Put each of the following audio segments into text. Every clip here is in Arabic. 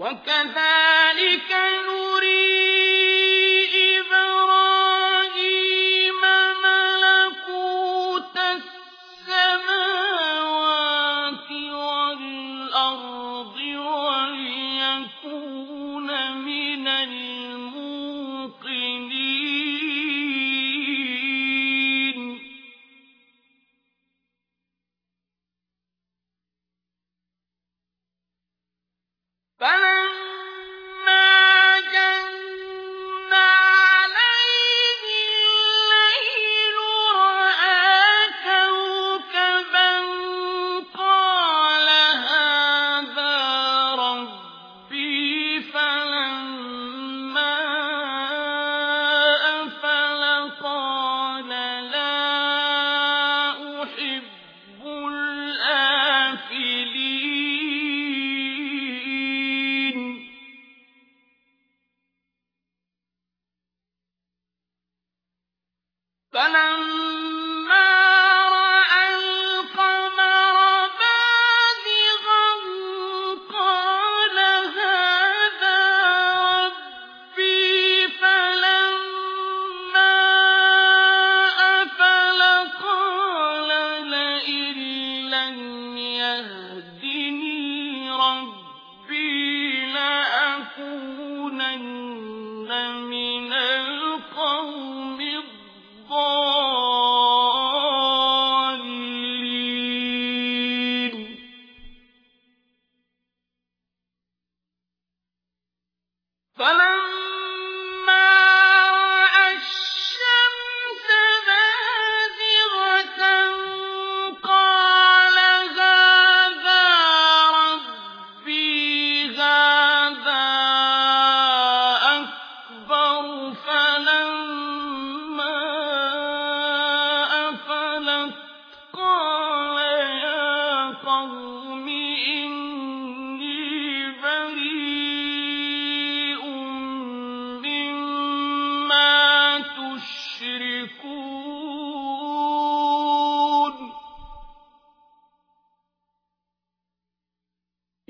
وكذلك نريد فلما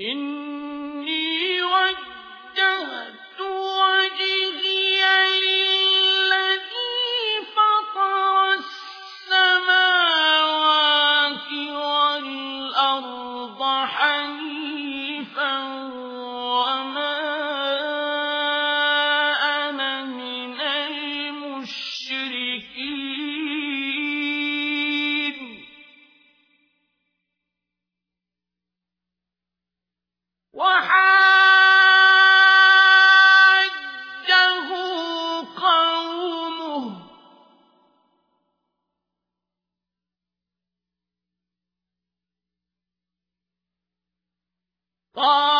إني وحاجه قومه. قال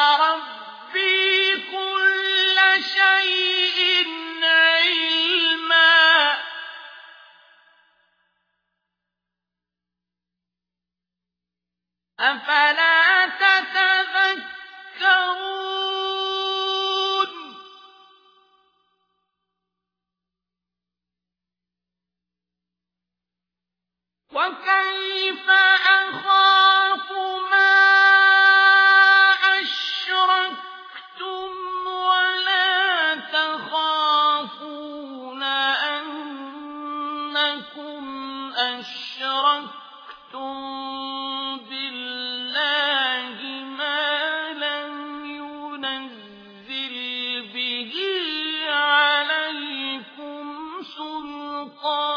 أفلا تتذكرون؟ وكيف أخاف ما أشركتم ولا تخافون أنكم أشركتم؟ قال